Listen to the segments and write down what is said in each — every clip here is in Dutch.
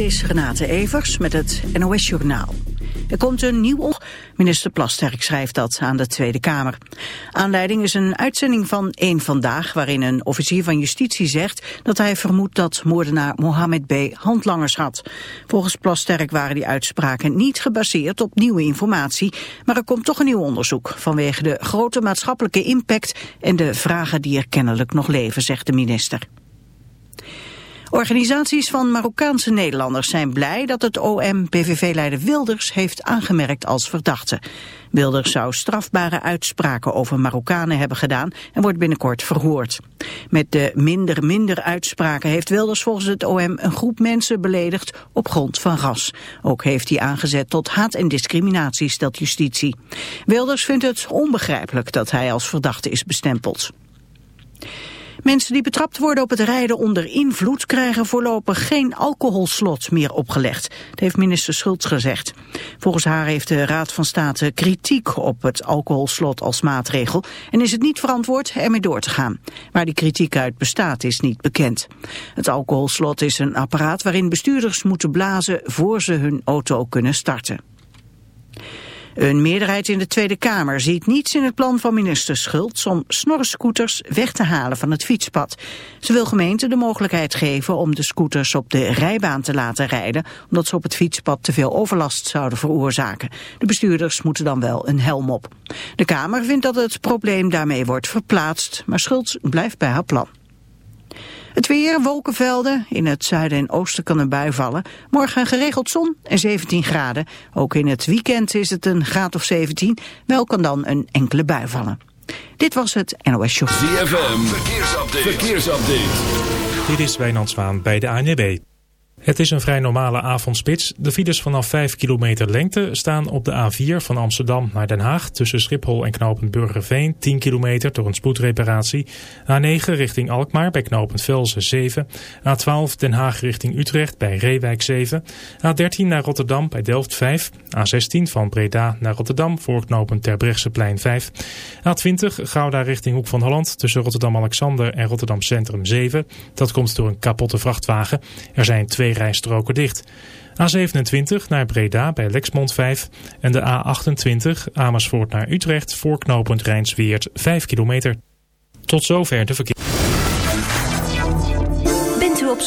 is Renate Evers met het NOS Journaal. Er komt een nieuw... Minister Plasterk schrijft dat aan de Tweede Kamer. Aanleiding is een uitzending van Eén Vandaag... waarin een officier van justitie zegt dat hij vermoedt dat moordenaar Mohammed B. handlangers had. Volgens Plasterk waren die uitspraken niet gebaseerd op nieuwe informatie... maar er komt toch een nieuw onderzoek vanwege de grote maatschappelijke impact... en de vragen die er kennelijk nog leven, zegt de minister. Organisaties van Marokkaanse Nederlanders zijn blij dat het OM PVV-leider Wilders heeft aangemerkt als verdachte. Wilders zou strafbare uitspraken over Marokkanen hebben gedaan en wordt binnenkort verhoord. Met de minder minder uitspraken heeft Wilders volgens het OM een groep mensen beledigd op grond van ras. Ook heeft hij aangezet tot haat en discriminatie, stelt justitie. Wilders vindt het onbegrijpelijk dat hij als verdachte is bestempeld. Mensen die betrapt worden op het rijden onder invloed krijgen voorlopig geen alcoholslot meer opgelegd. Dat heeft minister Schultz gezegd. Volgens haar heeft de Raad van State kritiek op het alcoholslot als maatregel en is het niet verantwoord ermee door te gaan. Waar die kritiek uit bestaat is niet bekend. Het alcoholslot is een apparaat waarin bestuurders moeten blazen voor ze hun auto kunnen starten. Een meerderheid in de Tweede Kamer ziet niets in het plan van minister Schultz om snorscooters weg te halen van het fietspad. Ze wil gemeenten de mogelijkheid geven om de scooters op de rijbaan te laten rijden, omdat ze op het fietspad te veel overlast zouden veroorzaken. De bestuurders moeten dan wel een helm op. De Kamer vindt dat het probleem daarmee wordt verplaatst, maar Schultz blijft bij haar plan. Het weer, wolkenvelden. In het zuiden en oosten kan een bui vallen. Morgen geregeld zon en 17 graden. Ook in het weekend is het een graad of 17. Wel kan dan een enkele bui vallen. Dit was het NOS Show. ZFM, verkeersupdate. verkeersupdate. Dit is Wijnand Zwaan bij de ANWB. Het is een vrij normale avondspits. De files vanaf 5 kilometer lengte staan op de A4 van Amsterdam naar Den Haag... tussen Schiphol en knooppunt Burgerveen, 10 kilometer door een spoedreparatie. A9 richting Alkmaar bij knooppunt Velzen 7. A12 Den Haag richting Utrecht bij Reewijk 7. A13 naar Rotterdam bij Delft 5. A16 van Breda naar Rotterdam voor knooppunt Terbrechtseplein 5. A20 Gouda richting Hoek van Holland tussen Rotterdam-Alexander en Rotterdam Centrum 7. Dat komt door een kapotte vrachtwagen. Er zijn twee rijstroken dicht. A27 naar Breda bij Lexmond 5 en de A28 Amersfoort naar Utrecht voor knooppunt Rijnsweert 5 kilometer. Tot zover de verkeer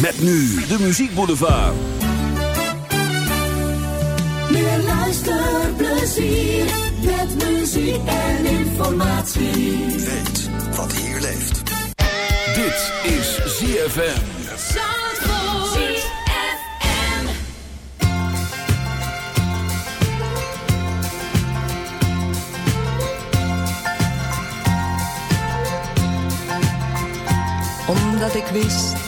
Met nu de muziekboulevard. Meer luisterplezier met muziek en informatie. Weet wat hier leeft. Dit is ZFM. Zandvoort. Omdat ik wist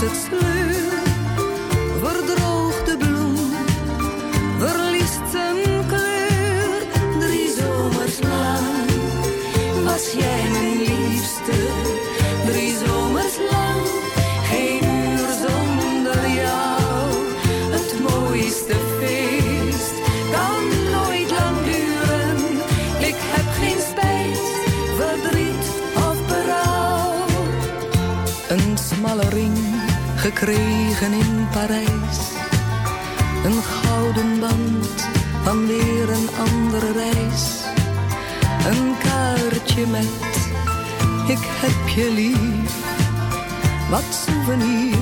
het sleur, gekregen in Parijs. Een gouden band van weer een andere reis. Een kaartje met ik heb je lief. Wat souvenirs,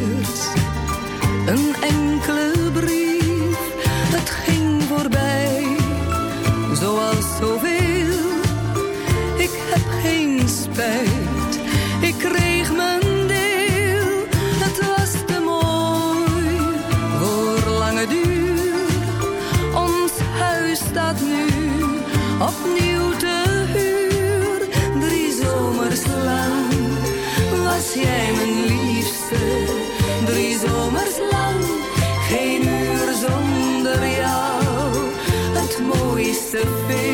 jij mijn liefste. Drie zomers lang, geen uur zonder jou. Het mooiste feest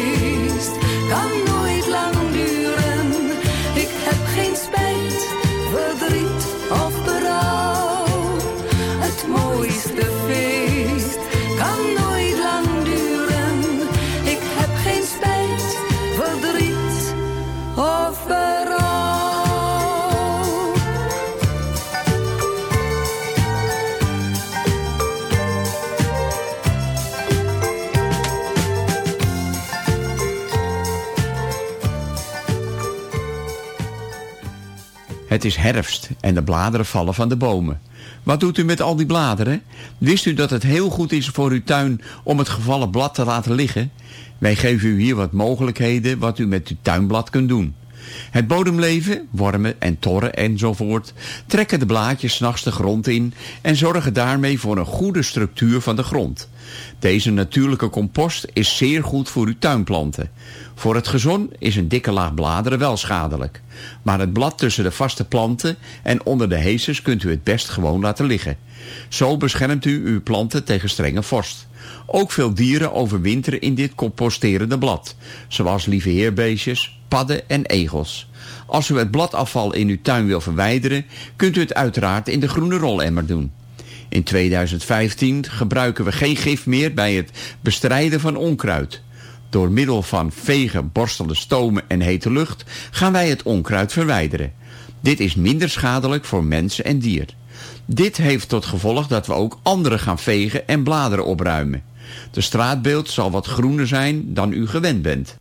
Het is herfst en de bladeren vallen van de bomen. Wat doet u met al die bladeren? Wist u dat het heel goed is voor uw tuin om het gevallen blad te laten liggen? Wij geven u hier wat mogelijkheden wat u met uw tuinblad kunt doen. Het bodemleven, wormen en torren enzovoort trekken de blaadjes 's nachts de grond in en zorgen daarmee voor een goede structuur van de grond. Deze natuurlijke compost is zeer goed voor uw tuinplanten. Voor het gezon is een dikke laag bladeren wel schadelijk. Maar het blad tussen de vaste planten en onder de heesters kunt u het best gewoon laten liggen. Zo beschermt u uw planten tegen strenge vorst. Ook veel dieren overwinteren in dit composterende blad, zoals lieve heerbeestjes, padden en egels. Als u het bladafval in uw tuin wil verwijderen, kunt u het uiteraard in de groene rolemmer doen. In 2015 gebruiken we geen gif meer bij het bestrijden van onkruid. Door middel van vegen, borstelen, stomen en hete lucht gaan wij het onkruid verwijderen. Dit is minder schadelijk voor mens en dier. Dit heeft tot gevolg dat we ook anderen gaan vegen en bladeren opruimen. De straatbeeld zal wat groener zijn dan u gewend bent.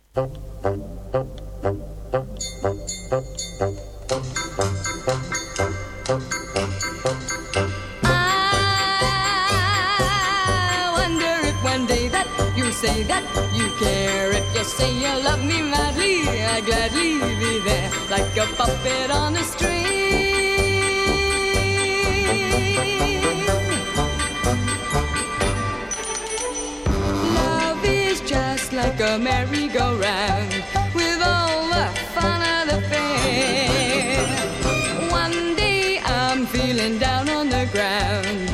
Puppet on string. Love is just like a merry-go-round with all the fun of the fair. One day I'm feeling down on the ground,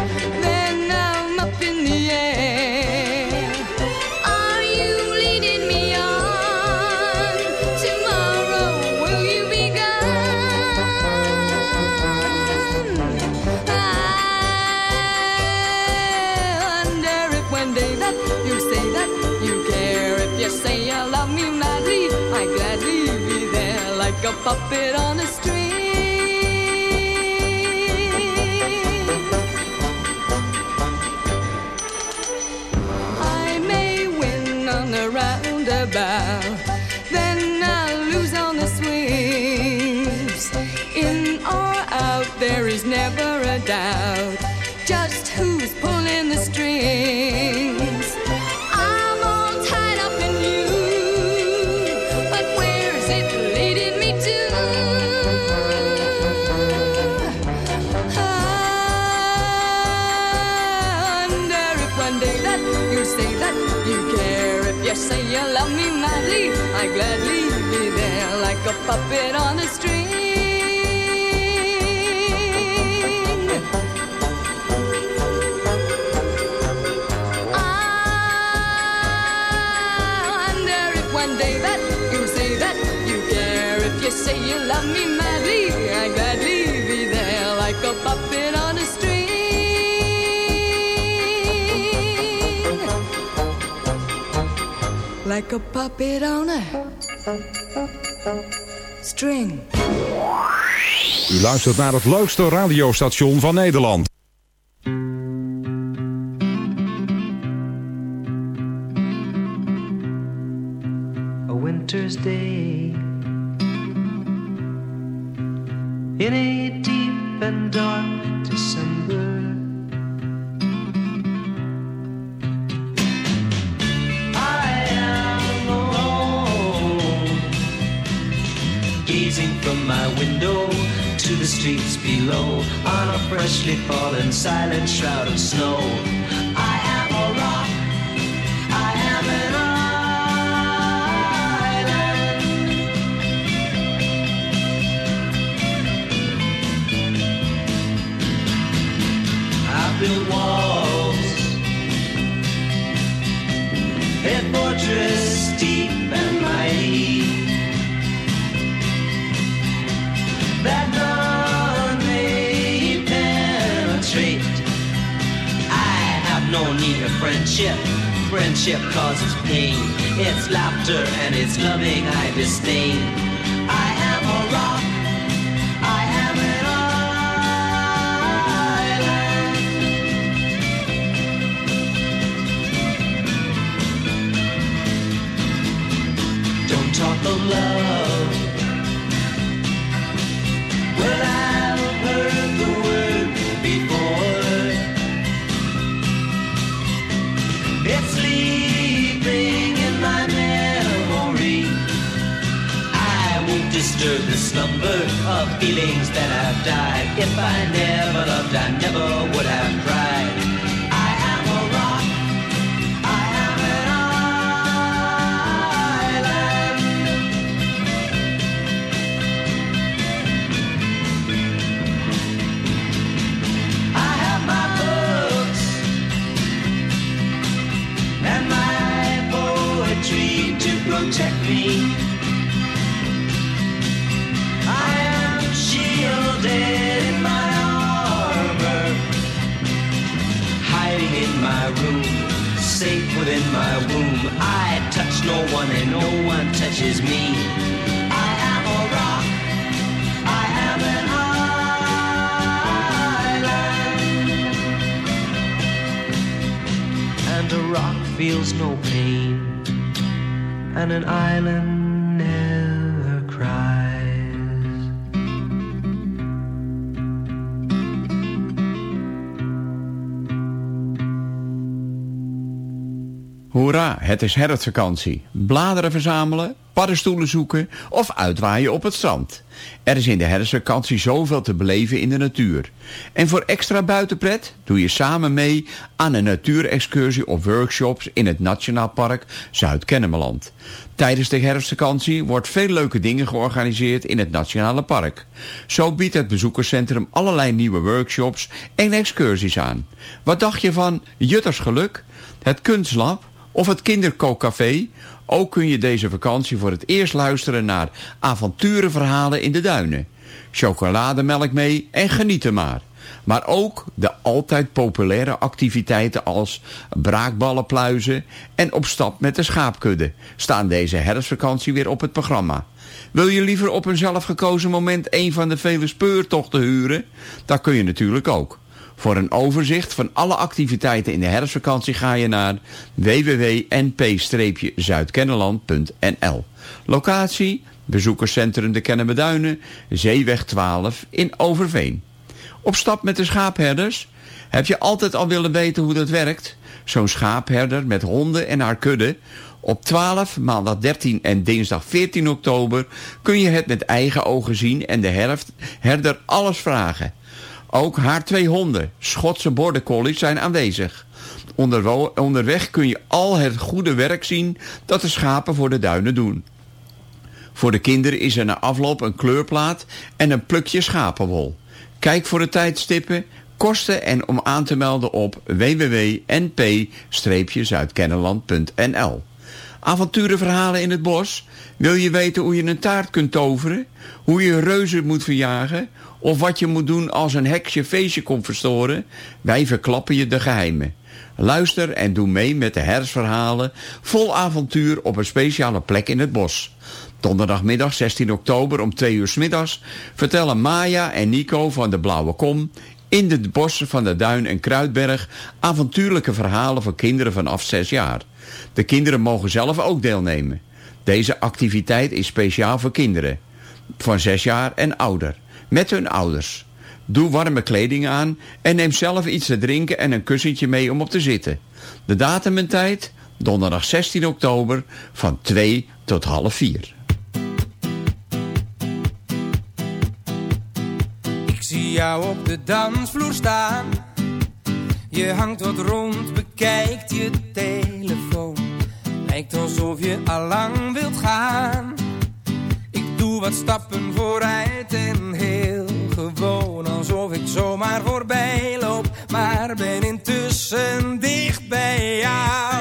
puppet on a string. I may win on the roundabout, then I'll lose on the swings. In or out, there is never a doubt. Puppet on a string. I if one day that you say that you care, if you say you love me madly, I gladly be there like a puppet on a string. Like a puppet on a string. U luistert naar het leukste radiostation van Nederland. a winter's day in a deep and dark December. Window to the streets below on a freshly fallen silent shroud of snow. Friendship. Friendship causes pain. It's laughter and it's loving I disdain. I am a rock. I am an island. Don't talk of love. Disturb the slumber of feelings that have died. If I never loved, I never would have cried. I am a rock. I am an island. I have my books and my poetry to protect me. Safe within my womb. I touch no one and no one touches me. I am a rock. I am an island. And a rock feels no pain, and an island Hoera, het is herfstvakantie. Bladeren verzamelen, paddenstoelen zoeken of uitwaaien op het strand. Er is in de herfstvakantie zoveel te beleven in de natuur. En voor extra buitenpret doe je samen mee aan een natuurexcursie of workshops in het Nationaal Park Zuid-Kennemerland. Tijdens de herfstvakantie wordt veel leuke dingen georganiseerd in het Nationale Park. Zo biedt het bezoekerscentrum allerlei nieuwe workshops en excursies aan. Wat dacht je van Juttersgeluk, het Kunstlab of het Kinderkookcafé? Ook kun je deze vakantie voor het eerst luisteren naar avonturenverhalen in de duinen. Chocolademelk mee en geniet er maar. Maar ook de altijd populaire activiteiten als braakballen pluizen en op stap met de schaapkudde staan deze herfstvakantie weer op het programma. Wil je liever op een zelfgekozen moment een van de vele speurtochten huren? Dat kun je natuurlijk ook. Voor een overzicht van alle activiteiten in de herfstvakantie ga je naar www.np-zuidkenneland.nl Locatie, bezoekerscentrum de Kennemerduinen, Zeeweg 12 in Overveen. Op stap met de schaapherders? Heb je altijd al willen weten hoe dat werkt? Zo'n schaapherder met honden en haar kudde. Op 12, maandag 13 en dinsdag 14 oktober kun je het met eigen ogen zien en de herder alles vragen. Ook haar twee honden, Schotse border collies, zijn aanwezig. Onderweg kun je al het goede werk zien dat de schapen voor de duinen doen. Voor de kinderen is er na afloop een kleurplaat en een plukje schapenwol. Kijk voor de tijdstippen, kosten en om aan te melden op www.np-zuidkenneland.nl Avonturenverhalen in het bos? Wil je weten hoe je een taart kunt toveren? Hoe je reuzen moet verjagen? Of wat je moet doen als een heks je feestje komt verstoren? Wij verklappen je de geheimen. Luister en doe mee met de herfstverhalen vol avontuur op een speciale plek in het bos. Donderdagmiddag 16 oktober om 2 uur 's middags vertellen Maya en Nico van de Blauwe Kom in de bossen van de Duin en Kruidberg avontuurlijke verhalen voor kinderen vanaf 6 jaar. De kinderen mogen zelf ook deelnemen. Deze activiteit is speciaal voor kinderen van 6 jaar en ouder, met hun ouders. Doe warme kleding aan en neem zelf iets te drinken en een kussentje mee om op te zitten. De datum en tijd, donderdag 16 oktober van 2 tot half 4. Ik zie jou op de dansvloer staan. Je hangt wat rond, bekijkt je telefoon. Lijkt alsof je allang wilt gaan. Wat stappen vooruit en heel gewoon. Alsof ik zomaar voorbij loop, maar ben intussen dicht bij jou.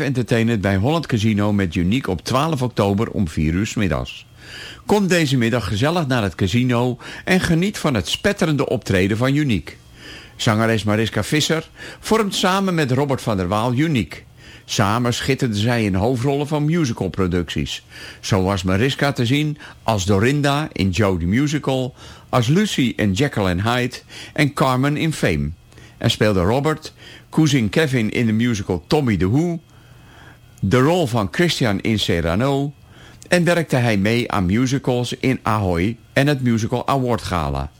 Entertainment bij Holland Casino met Uniek op 12 oktober om 4 uur 's middags. Kom deze middag gezellig naar het casino en geniet van het spetterende optreden van Uniek. Zangeres Mariska Visser vormt samen met Robert van der Waal Uniek. Samen schitterden zij in hoofdrollen van musicalproducties. Zo was Mariska te zien als Dorinda in Joe the Musical, als Lucy in Jekyll and Hyde en Carmen in Fame. En speelde Robert, cousin Kevin in de musical Tommy the Who, de rol van Christian in Serrano... en werkte hij mee aan musicals in Ahoy en het Musical Award Gala.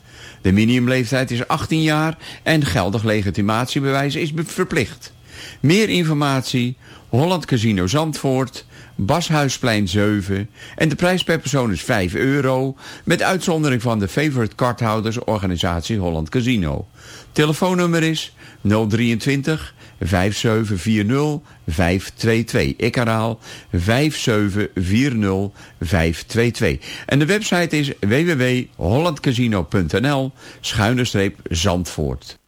De minimumleeftijd is 18 jaar en geldig legitimatiebewijs is verplicht. Meer informatie, Holland Casino Zandvoort, Bashuisplein 7... en de prijs per persoon is 5 euro... met uitzondering van de Favorite Cardhouders organisatie Holland Casino. Telefoonnummer is 023 5740 522. Ik herhaal 5740 En de website is www.hollandcasino.nl schuine-zandvoort.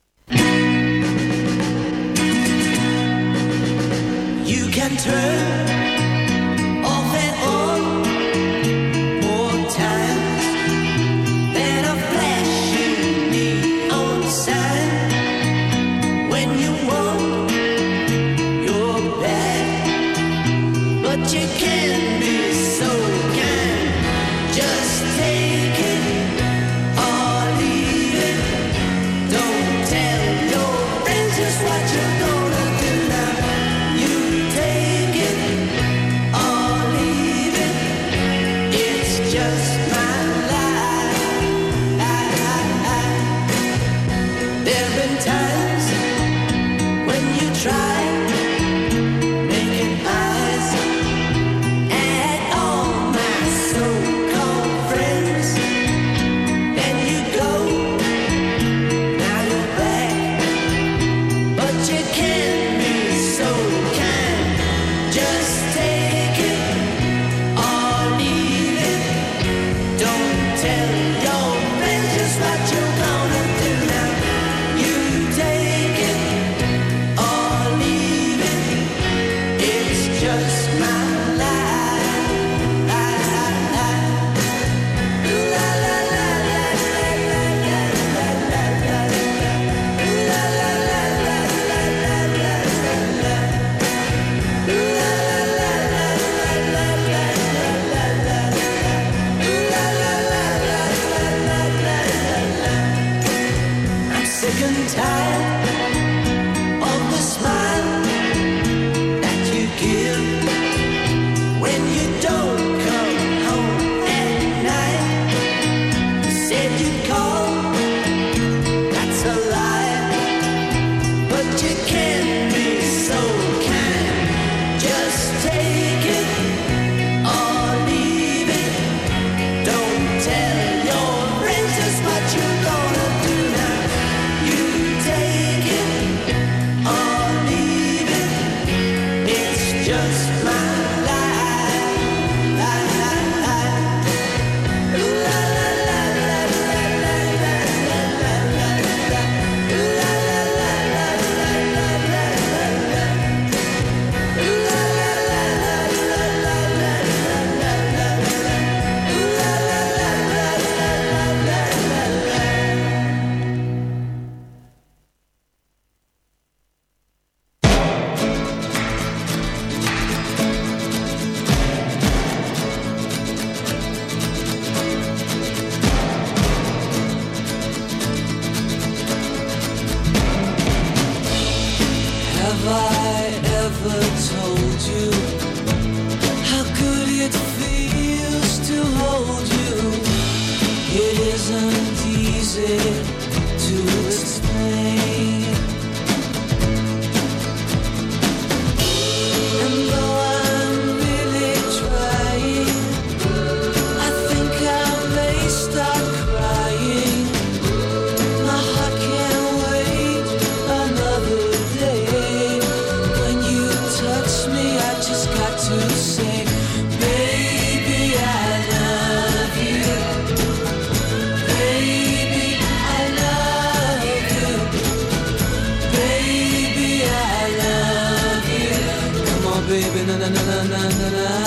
baby, na na na na na na.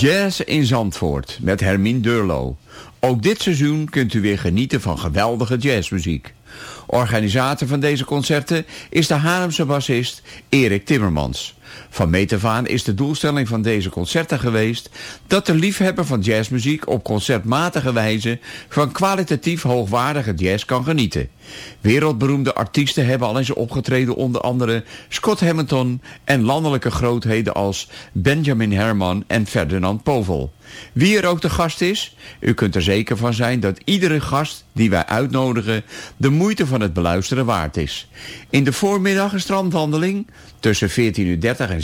Jazz in Zandvoort met Hermine Durlo. Ook dit seizoen kunt u weer genieten van geweldige jazzmuziek. Organisator van deze concerten is de Haarlemse bassist Erik Timmermans. Van meet is de doelstelling van deze concerten geweest... dat de liefhebber van jazzmuziek op concertmatige wijze... van kwalitatief hoogwaardige jazz kan genieten. Wereldberoemde artiesten hebben al eens opgetreden... onder andere Scott Hamilton en landelijke grootheden als Benjamin Herman en Ferdinand Povel. Wie er ook de gast is, u kunt er zeker van zijn dat iedere gast die wij uitnodigen de moeite van het beluisteren waard is. In de voormiddag een strandwandeling tussen 14.30 en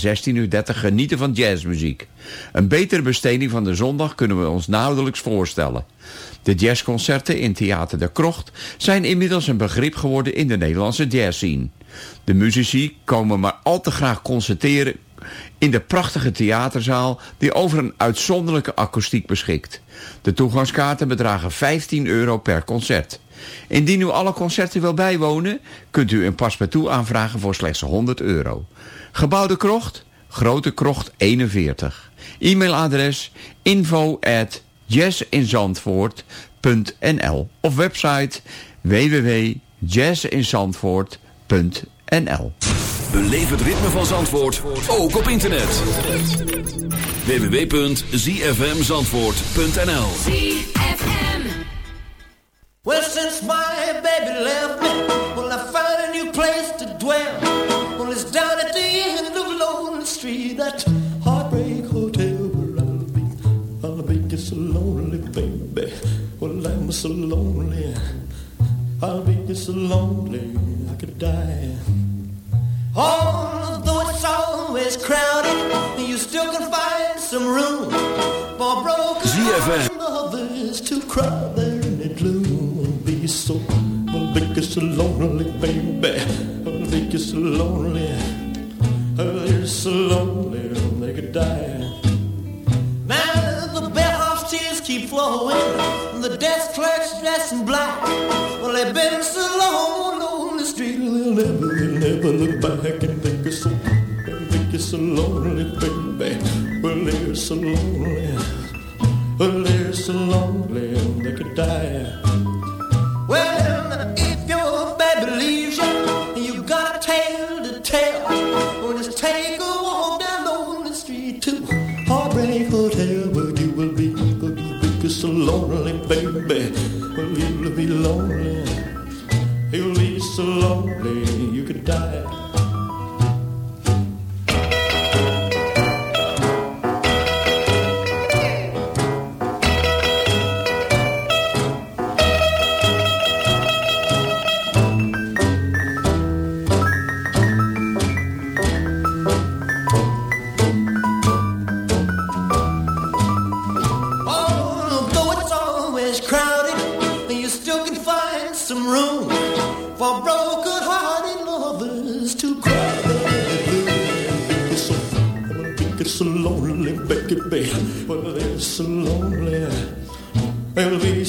16.30 genieten van jazzmuziek. Een betere besteding van de zondag kunnen we ons nauwelijks voorstellen. De jazzconcerten in Theater de Krocht zijn inmiddels een begrip geworden in de Nederlandse jazzscene. De muzici komen maar al te graag concerteren in de prachtige theaterzaal die over een uitzonderlijke akoestiek beschikt. De toegangskaarten bedragen 15 euro per concert. Indien u alle concerten wil bijwonen, kunt u een paspartout aanvragen voor slechts 100 euro. Gebouw de Krocht, Grote Krocht 41. E-mailadres info at jazzinzandvoort.nl of website www.jazzinzandvoort.nl Beleef het ritme van Zandvoort, ook op internet. www.zfmzandvoort.nl Well, since my baby left me, well, I found a new place to dwell. Well, it's down at the end of Lonely Street, that heartbreak hotel where I'll be. I'll be just so lonely, baby. Well, I'm so lonely. I'll be just so lonely, I could die. Although it's always crowded, you still can find some room for broken ZFM. lovers to cry there in the gloom. Be so, I'll be so lonely, baby. I'll be so lonely. Be so lonely, they could die. Now the bellhop's tears keep flowing. The desk clerk's dressed in black. Well, they've been so long on the street, they'll never, never look back and think it's so, think it's so lonely, baby. Well, they're so lonely. Well, they're so lonely, they could die. Well, if your baby leaves you, and you got a tale to tell, well, just take a walk down lonely street to Heartbreak Hotel, where you will be, where you will be so lonely, baby. Well, you'll be lonely, you'll be so lonely, could die.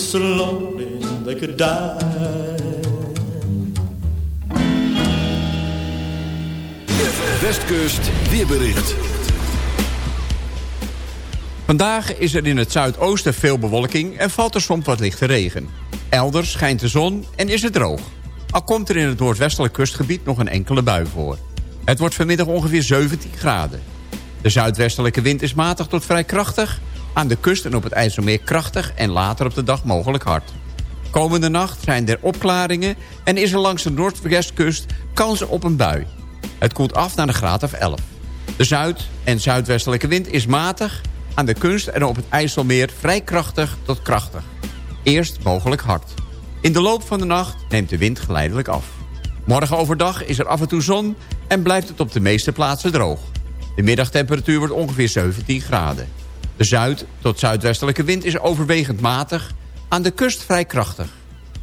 So lonely they could die. Westkust weerbericht. Vandaag is er in het zuidoosten veel bewolking en valt er soms wat lichte regen. Elders schijnt de zon en is het droog. Al komt er in het noordwestelijk kustgebied nog een enkele bui voor. Het wordt vanmiddag ongeveer 17 graden. De zuidwestelijke wind is matig tot vrij krachtig. Aan de kust en op het IJsselmeer krachtig en later op de dag mogelijk hard. Komende nacht zijn er opklaringen en is er langs de noordwestkust kans op een bui. Het koelt af naar de graad of 11. De zuid- en zuidwestelijke wind is matig, aan de kunst en op het IJsselmeer vrij krachtig tot krachtig. Eerst mogelijk hard. In de loop van de nacht neemt de wind geleidelijk af. Morgen overdag is er af en toe zon en blijft het op de meeste plaatsen droog. De middagtemperatuur wordt ongeveer 17 graden. De zuid- tot zuidwestelijke wind is overwegend matig, aan de kust vrij krachtig.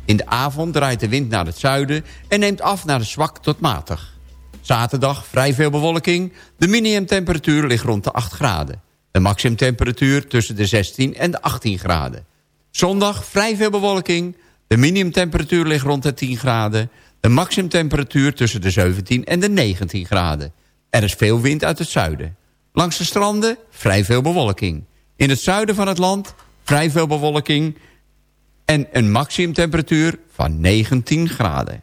In de avond draait de wind naar het zuiden en neemt af naar de zwak tot matig. Zaterdag vrij veel bewolking. De minimumtemperatuur ligt rond de 8 graden. De maximumtemperatuur tussen de 16 en de 18 graden. Zondag vrij veel bewolking. De minimumtemperatuur ligt rond de 10 graden. De maximumtemperatuur tussen de 17 en de 19 graden. Er is veel wind uit het zuiden. Langs de stranden vrij veel bewolking. In het zuiden van het land vrij veel bewolking... en een maximumtemperatuur van 19 graden.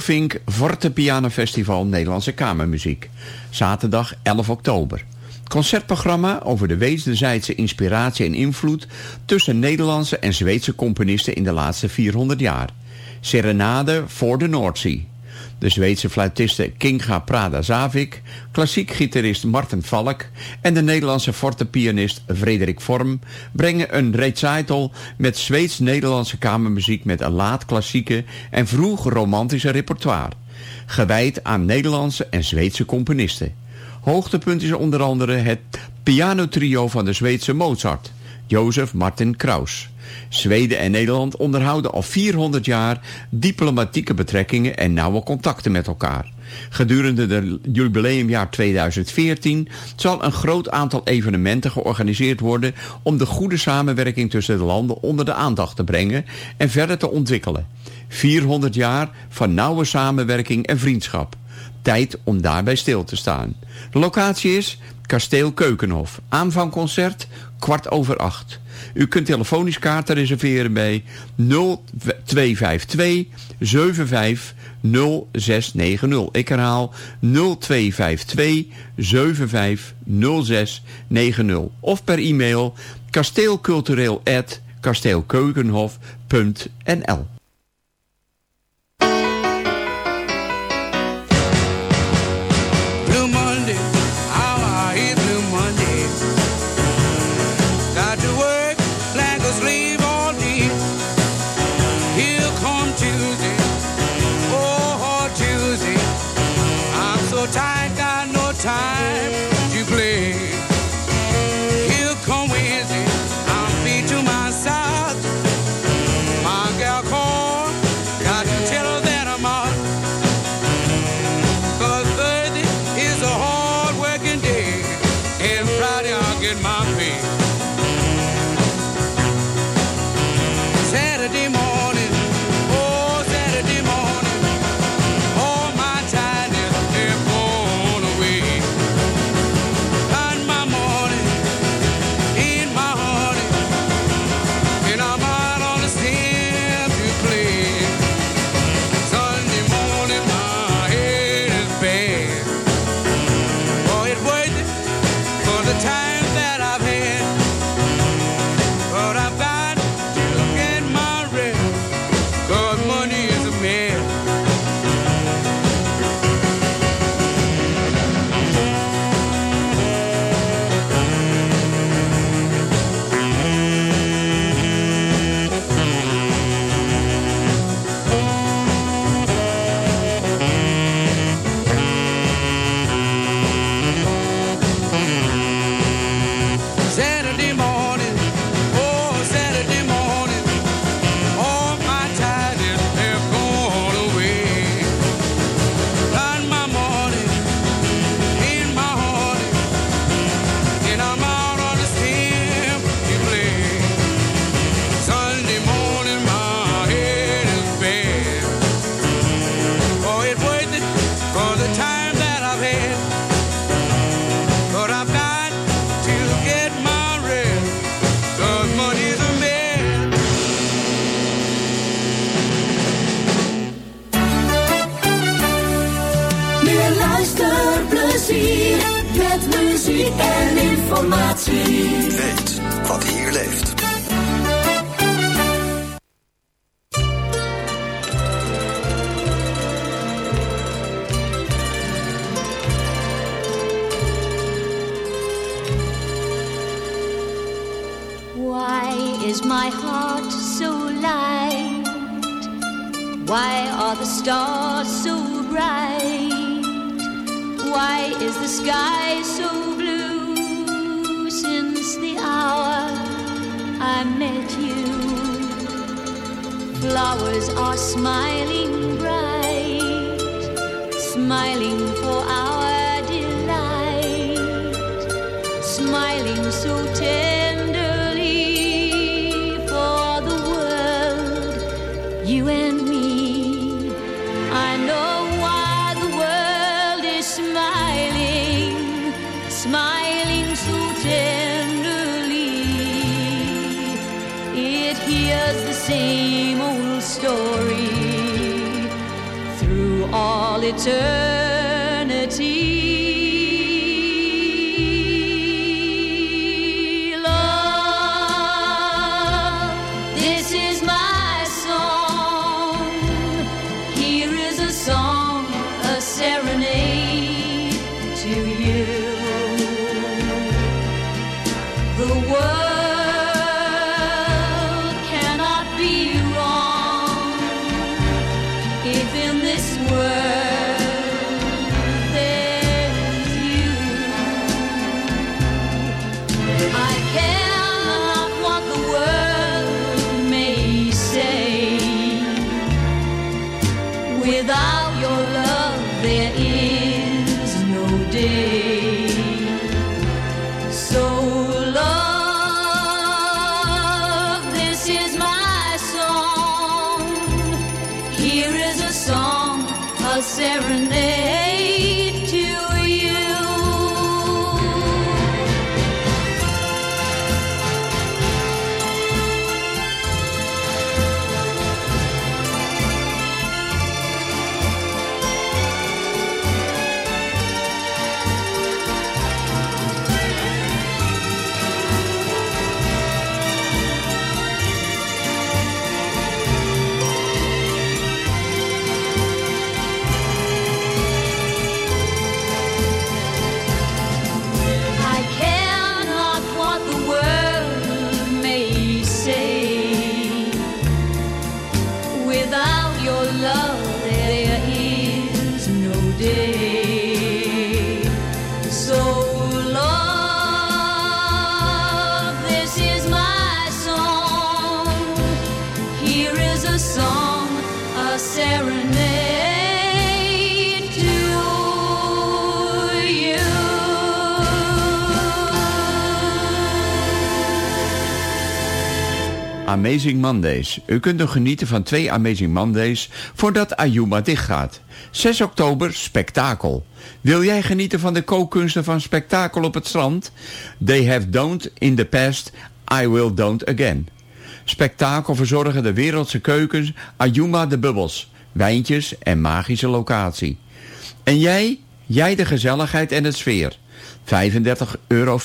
Geelvink Fortepiano Festival Nederlandse Kamermuziek. Zaterdag 11 oktober. Concertprogramma over de wederzijdse inspiratie en invloed... tussen Nederlandse en Zweedse componisten in de laatste 400 jaar. Serenade voor de Noordzee. De Zweedse fluitiste Kinga Prada Zavik, klassiek gitarist Martin Valk en de Nederlandse fortepianist Frederik Vorm brengen een recital met Zweeds-Nederlandse kamermuziek met een laat klassieke en vroeg romantische repertoire, gewijd aan Nederlandse en Zweedse componisten. Hoogtepunt is onder andere het pianotrio van de Zweedse Mozart, Jozef Martin Kraus. Zweden en Nederland onderhouden al 400 jaar diplomatieke betrekkingen en nauwe contacten met elkaar. Gedurende het jubileumjaar 2014 zal een groot aantal evenementen georganiseerd worden om de goede samenwerking tussen de landen onder de aandacht te brengen en verder te ontwikkelen. 400 jaar van nauwe samenwerking en vriendschap. Tijd om daarbij stil te staan. De locatie is Kasteel Keukenhof. Aanvangconcert kwart over acht. U kunt telefonisch kaarten reserveren bij 0252 75 0690. Ik herhaal 0252 75 0690. Of per e-mail kasteelcultureel smiling for our delight, smiling so tenderly turn Amazing Mondays. U kunt nog genieten van twee Amazing Mondays voordat Ayuma dichtgaat. 6 oktober, spektakel. Wil jij genieten van de kookkunsten van spektakel op het strand? They have don't in the past, I will don't again. Spektakel verzorgen de wereldse keukens Ayuma de Bubbels, wijntjes en magische locatie. En jij? Jij de gezelligheid en de sfeer. 35,50 euro.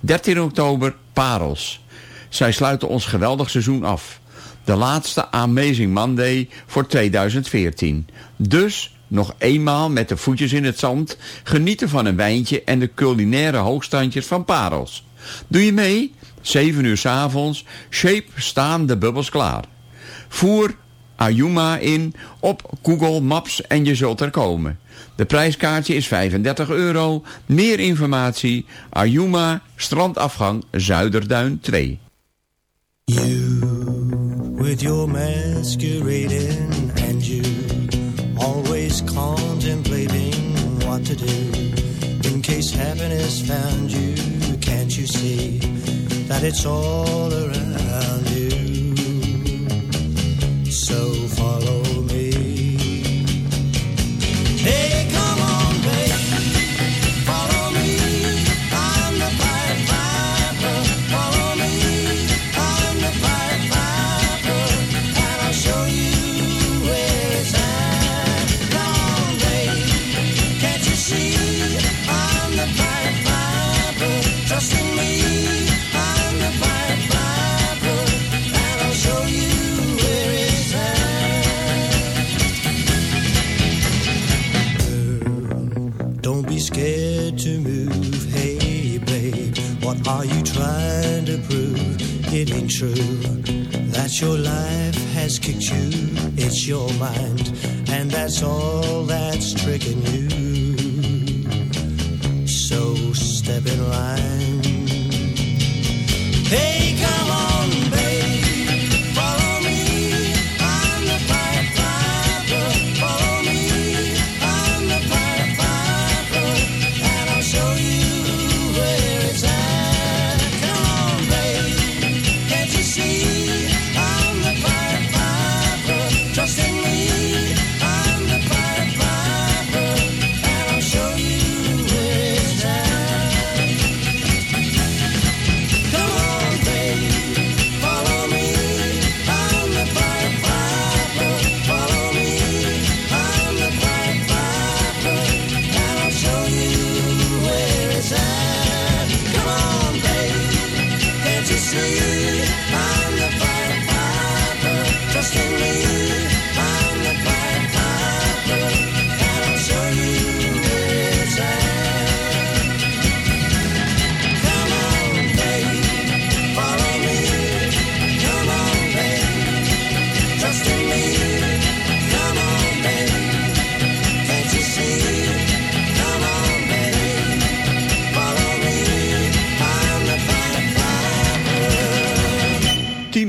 13 oktober, Parels. Zij sluiten ons geweldig seizoen af. De laatste Amazing Monday voor 2014. Dus nog eenmaal met de voetjes in het zand... genieten van een wijntje en de culinaire hoogstandjes van Parels. Doe je mee? 7 uur 's avonds. Shape staan de bubbels klaar. Voer Ayuma in op Google Maps en je zult er komen. De prijskaartje is 35 euro. Meer informatie Ayuma, strandafgang Zuiderduin 2. With your masquerading and you always contemplating what to do. In case happiness found you can't you see that it's all around you true that your life has kicked you. It's your mind and that's all that's tricking you. So step in line. Hey can't you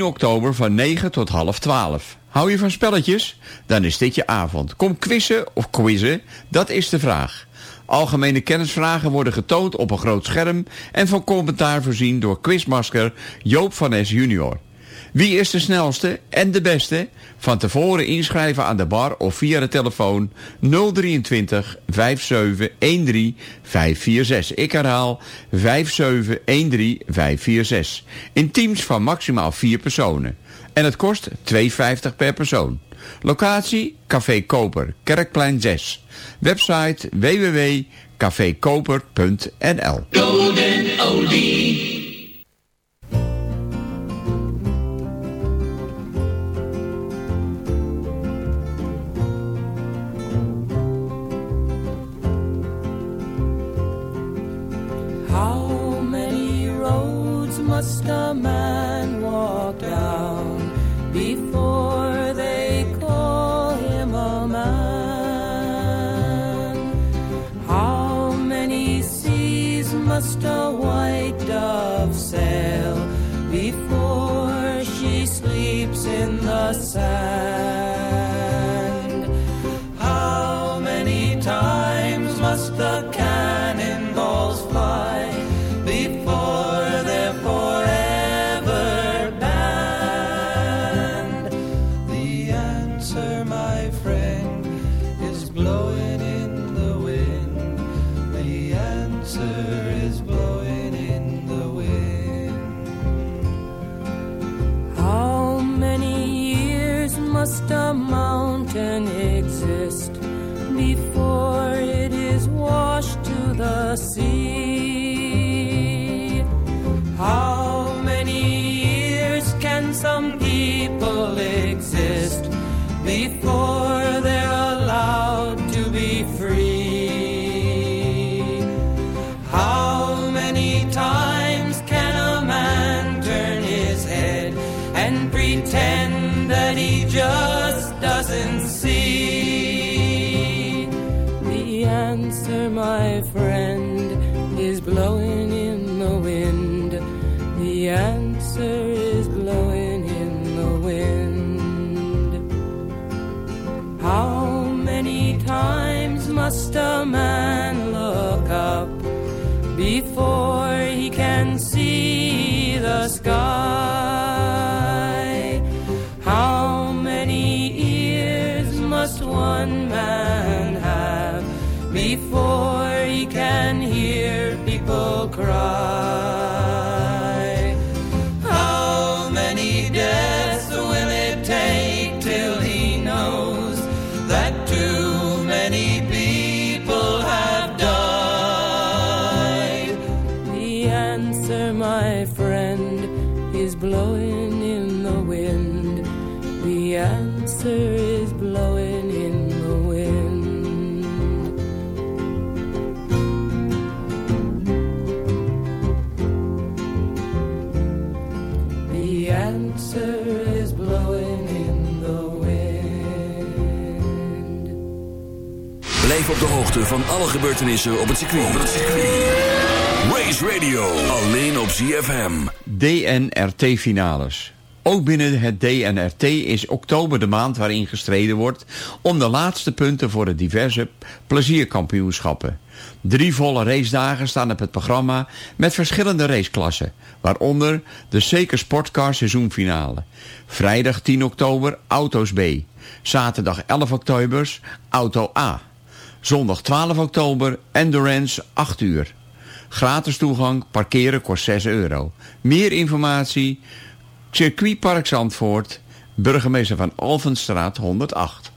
oktober van 9 tot half 12. Hou je van spelletjes? Dan is dit je avond. Kom quizzen of quizzen, dat is de vraag. Algemene kennisvragen worden getoond op een groot scherm... en van commentaar voorzien door quizmasker Joop van S. junior. Wie is de snelste en de beste? Van tevoren inschrijven aan de bar of via de telefoon 023 57 13 546. Ik herhaal 57 13 546. In teams van maximaal 4 personen. En het kost 2,50 per persoon. Locatie Café Koper, Kerkplein 6. Website www.cafekoper.nl Golden. A white dove sail before she sleeps in the sand? Answer, my friend, is blowing in the wind. The answer is blowing in the wind. The answer is blowing in the wind. Blijf op de hoogte van alle gebeurtenissen op het circuit. Race Radio, alleen op ZFM. DNRT-finales. Ook binnen het DNRT is oktober de maand waarin gestreden wordt... om de laatste punten voor de diverse plezierkampioenschappen. Drie volle racedagen staan op het programma met verschillende raceklassen... waaronder de Zeker Sportcar seizoenfinale. Vrijdag 10 oktober Auto's B. Zaterdag 11 oktober Auto A. Zondag 12 oktober Endurance 8 uur. Gratis toegang, parkeren kost 6 euro. Meer informatie, Circuitpark Zandvoort, burgemeester van Alvenstraat 108.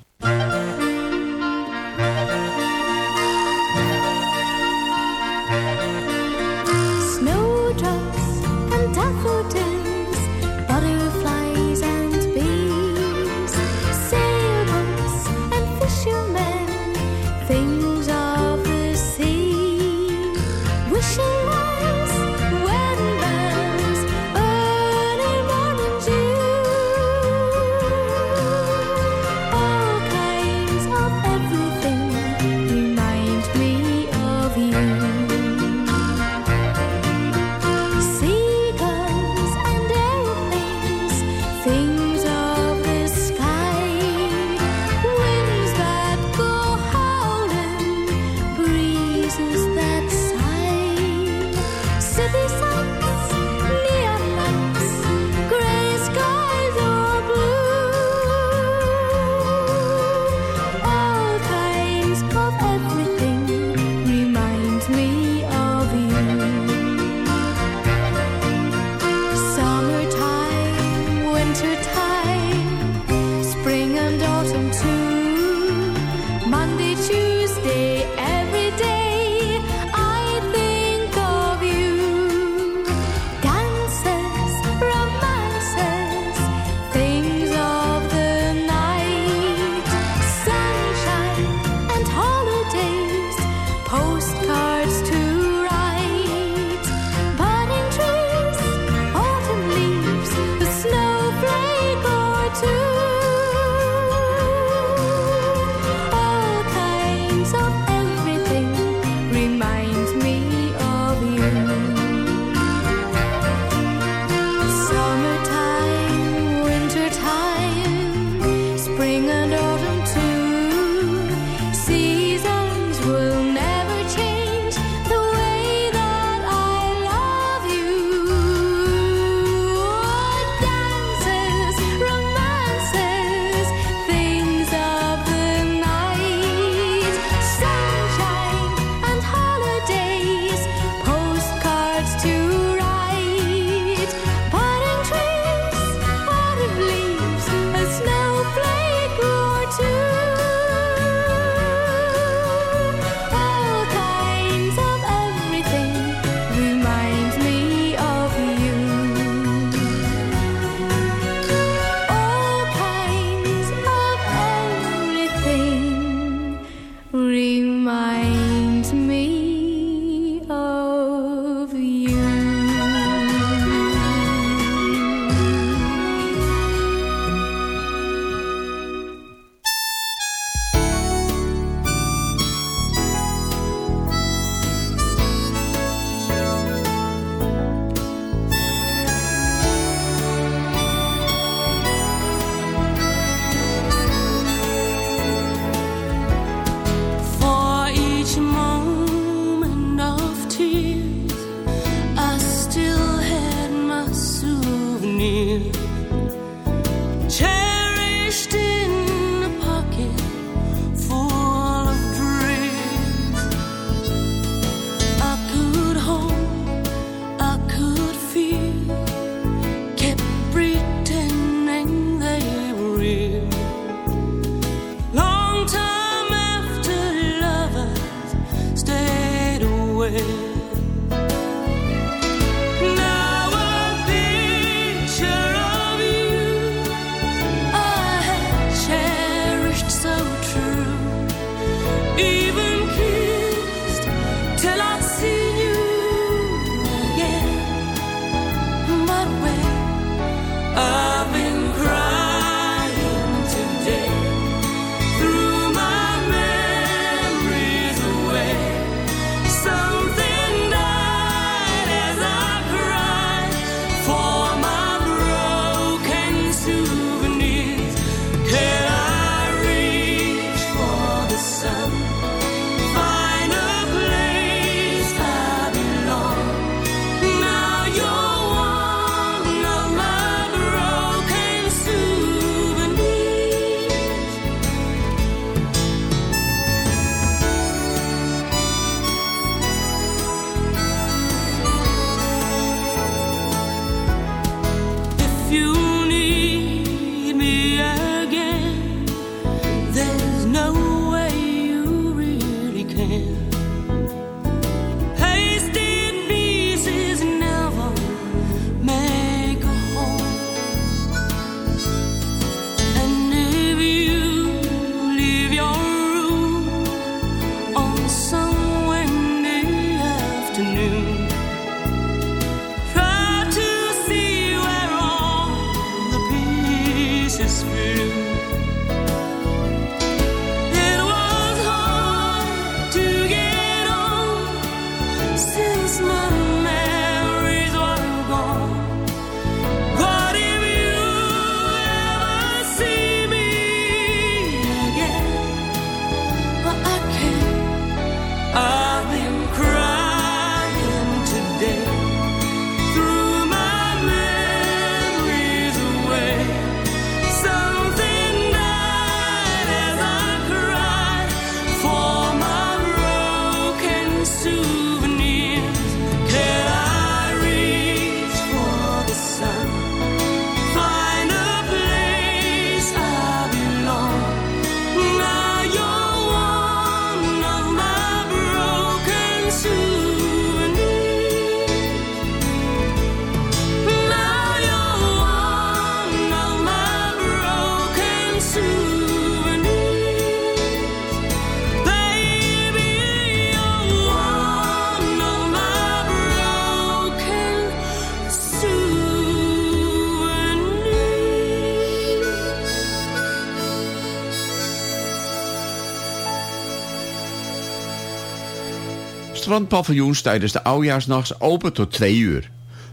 Strandpaviljoens tijdens de oudjaarsnachts open tot 2 uur.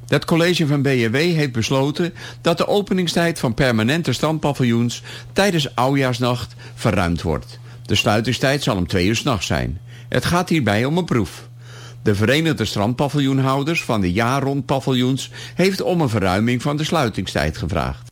Het college van BNW heeft besloten dat de openingstijd van permanente strandpaviljoens tijdens oudjaarsnacht verruimd wordt. De sluitingstijd zal om 2 uur s'nachts zijn. Het gaat hierbij om een proef. De Verenigde Strandpaviljoenhouders van de jaarrond paviljoens heeft om een verruiming van de sluitingstijd gevraagd.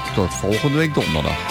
tot volgende week donderdag.